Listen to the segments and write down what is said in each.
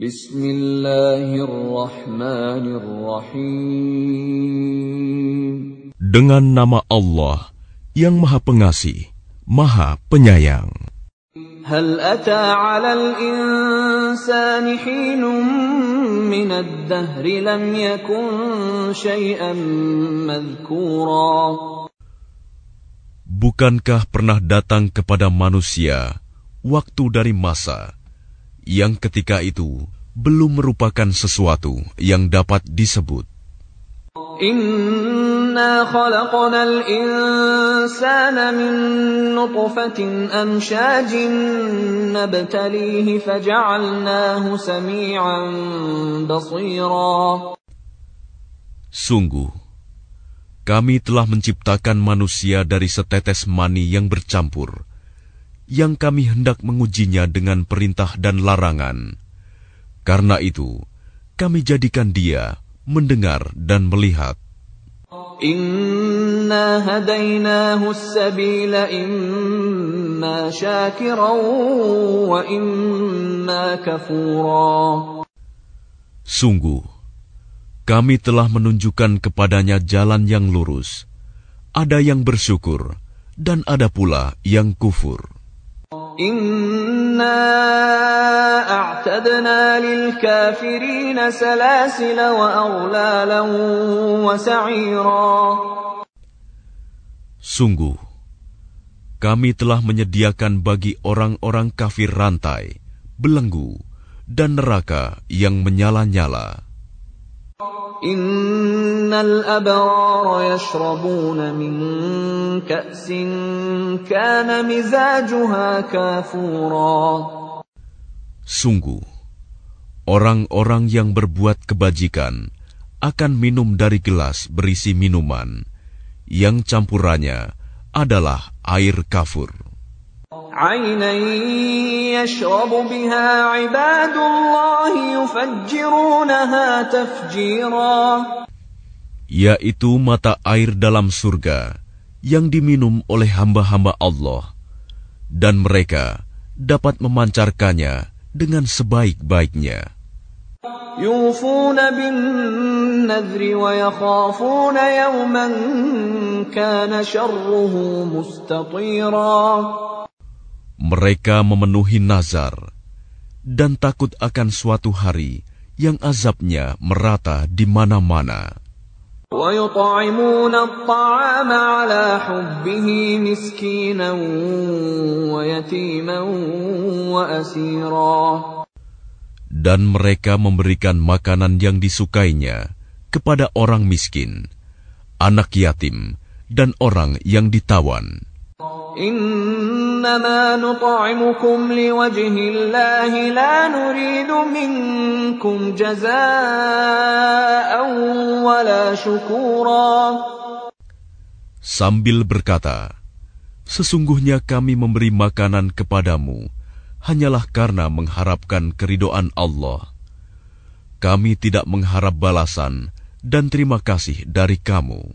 Bismillahirrahmanirrahim. Dengan nama Allah yang Maha Pengasih, Maha Penyayang. هل أتى على الإنسان حين من الدهر لم يكن شيئا مذكورا Bukankah pernah datang kepada manusia waktu dari masa yang ketika itu belum merupakan sesuatu yang dapat disebut. Inna khalaqnal insana min nutfatin amshajin nabtalihi faja'alnahu sami'an basira. Sungguh, kami telah menciptakan manusia dari setetes mani yang bercampur, yang kami hendak mengujinya dengan perintah dan larangan. Karena itu, kami jadikan dia mendengar dan melihat. Sungguh, kami telah menunjukkan kepadanya jalan yang lurus. Ada yang bersyukur, dan ada pula yang kufur. Inna a'tadna lil kafirin salasila wa wa sa'ira. Sungguh, kami telah menyediakan bagi orang-orang kafir rantai, belenggu, dan neraka yang menyala-nyala. Innal abrar min ka'sin kana mizajuha kafura. Sungguh, orang-orang yang berbuat kebajikan akan minum dari gelas berisi minuman yang campurannya adalah air kafur. عينا يشرب بها عباد الله يفجرونها تفجيرا yaitu mata air dalam surga yang diminum oleh hamba-hamba Allah, dan mereka dapat memancarkannya dengan sebaik-baiknya. يوفون بالنذر ويخافون يوما كان شره مستطيرا Mereka memenuhi nazar dan takut akan suatu hari yang azabnya merata di mana-mana. Dan mereka memberikan makanan yang disukainya kepada orang miskin, anak yatim, dan orang yang ditawan. انما نطعمكم لوجه الله لا نريد منكم جزاء ولا شكورا Sambil berkata, Sesungguhnya kami memberi makanan kepadamu hanyalah karena mengharapkan keridoan Allah. Kami tidak mengharap balasan dan terima kasih dari kamu.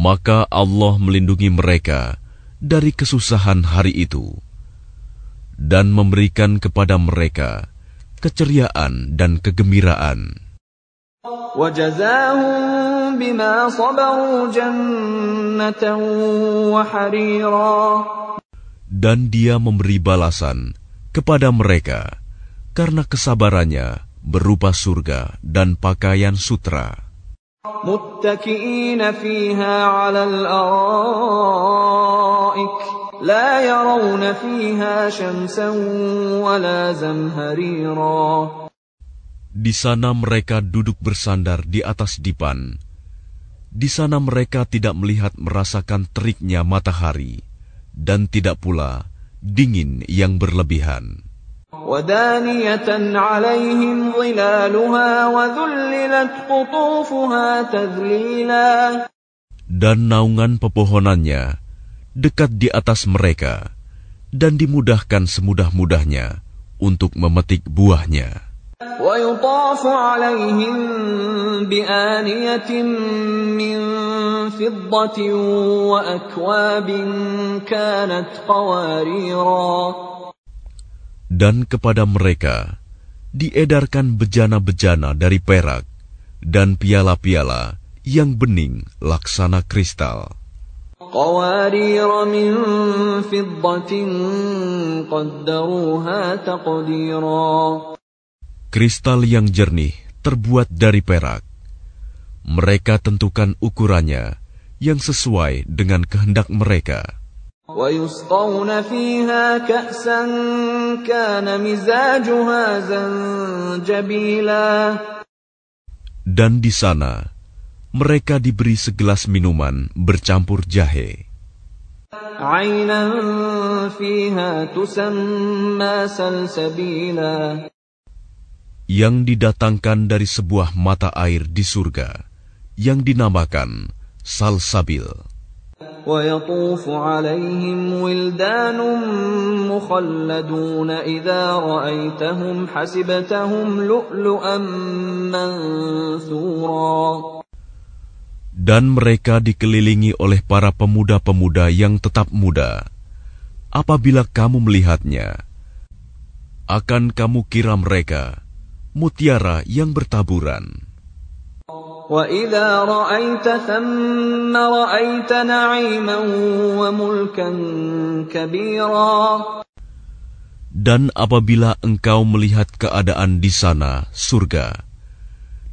maka Allah melindungi mereka dari kesusahan hari itu dan memberikan kepada mereka keceriaan dan kegembiraan. Dan dia memberi balasan kepada mereka karena kesabarannya berupa surga dan pakaian sutra. متكئين فيها على الأرائك لا يرون فيها شمسا ولا زمهريرا Di sana mereka duduk bersandar di atas dipan. Di sana mereka tidak melihat merasakan teriknya matahari dan tidak pula dingin yang berlebihan. ودانية عليهم ظلالها وذللت قطوفها تذليلا Dan naungan pepohonannya dekat di atas mereka, dan dimudahkan semudah-mudahnya untuk memetik buahnya. ويطاف عليهم بآنية من فضة وأكواب كانت قواريرا dan kepada mereka diedarkan bejana-bejana dari perak dan piala-piala yang bening laksana kristal. Kristal yang jernih terbuat dari perak. Mereka tentukan ukurannya yang sesuai dengan kehendak mereka. ويسقون فيها كأسا كان مزاجها زنجبيلا Dan di sana mereka diberi segelas minuman bercampur jahe. عينا فيها تسمى سلسبيلا yang didatangkan dari sebuah mata air di surga yang dinamakan Salsabil. ويطوف عليهم ولدان مخلدون إذا رأيتهم حسبتهم لؤلؤا منثورا Dan mereka dikelilingi oleh para pemuda-pemuda yang tetap muda. Apabila kamu melihatnya, akan kamu kira mereka mutiara yang bertaburan. وإذا رأيت ثم رأيت نعيما وملكا كبيرا Dan apabila engkau melihat keadaan di sana, surga,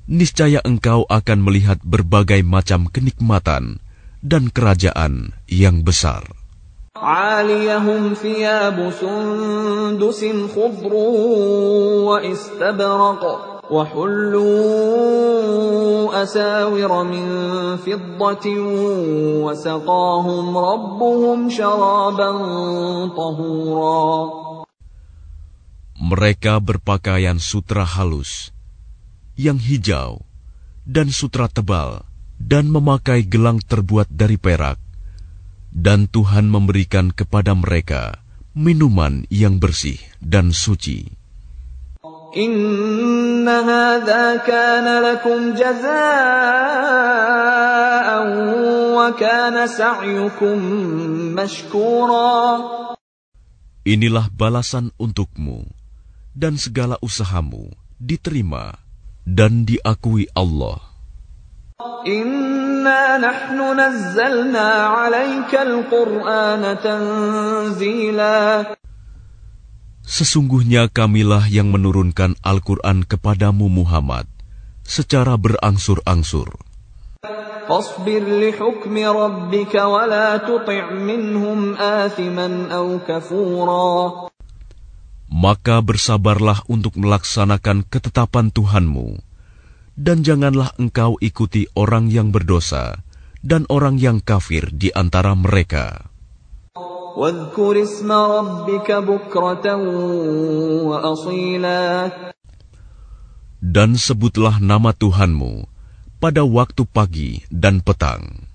niscaya engkau akan melihat berbagai macam kenikmatan dan kerajaan yang besar. عاليهم ثياب سندس خضر واستبرق وحلوا أساور من فضة وسقاهم ربهم شرابا طهورا Mereka berpakaian sutra halus, yang hijau, dan sutra tebal, dan memakai gelang terbuat dari perak. Dan Tuhan memberikan kepada mereka minuman yang bersih dan suci. إن هذا كان لكم جزاء وكان سعيكم مشكورا Inilah balasan untukmu, dan segala usahamu diterima dan diakui Allah. إنا نحن نزلنا عليك القرآن تنزيلا Sesungguhnya kamilah yang menurunkan Al-Quran kepadamu Muhammad secara berangsur-angsur. Maka bersabarlah untuk melaksanakan ketetapan Tuhanmu, dan janganlah engkau ikuti orang yang berdosa dan orang yang kafir di antara mereka. Dan sebutlah nama Tuhanmu pada waktu pagi dan petang.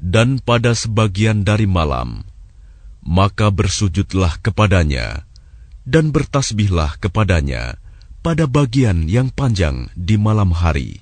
Dan pada sebagian dari malam, maka bersujudlah kepadanya dan bertasbihlah kepadanya pada bagian yang panjang di malam hari.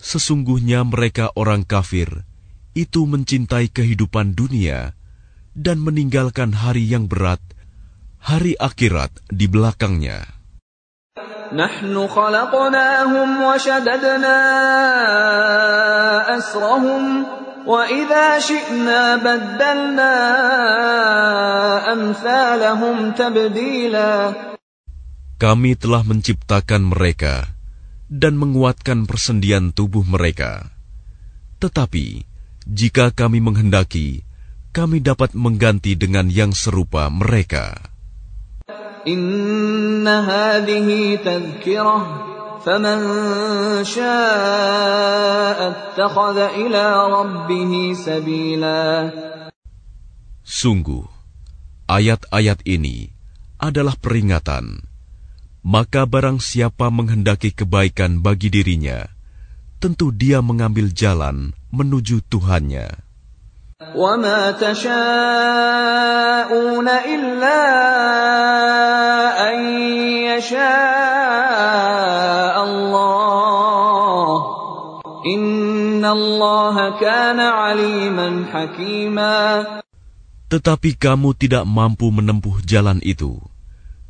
Sesungguhnya mereka orang kafir, itu mencintai kehidupan dunia dan meninggalkan hari yang berat, hari akhirat di belakangnya. نحن خلقناهم وشددنا أسرهم وإذا شئنا بدلنا أمثالهم تبديلا Kami telah menciptakan mereka dan menguatkan persendian tubuh mereka. Tetapi, Jika kami menghendaki, kami dapat mengganti dengan yang serupa mereka. Inna hadhihi tadhkirah faman syaa'a ittakhadha ila rabbih sabila Sungguh, ayat-ayat ini adalah peringatan. Maka barang siapa menghendaki kebaikan bagi dirinya, tentu dia mengambil jalan menuju Tuhannya. وَمَا تَشَاءُونَ إِلَّا أَن يَشَاءَ اللَّهُ إِنَّ اللَّهَ كَانَ عَلِيمًا حَكِيمًا Tetapi kamu tidak mampu menempuh jalan itu,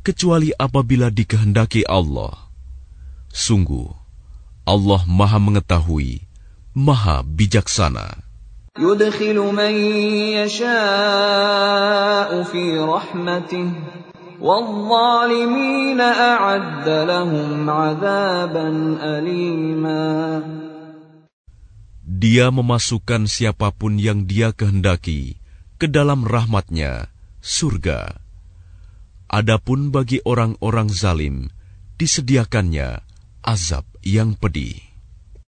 kecuali apabila dikehendaki Allah. Sungguh, Allah Maha Mengetahui, Maha Bijaksana. يُدْخِلُ مَن يَشَاءُ فِي رَحْمَتِهِ وَالظَّالِمِينَ أَعَدَّ لَهُمْ عَذَابًا أَلِيمًا Dia memasukkan siapapun yang dia kehendaki ke dalam rahmatnya, surga. Adapun bagi orang-orang zalim, disediakannya azab yang pedih.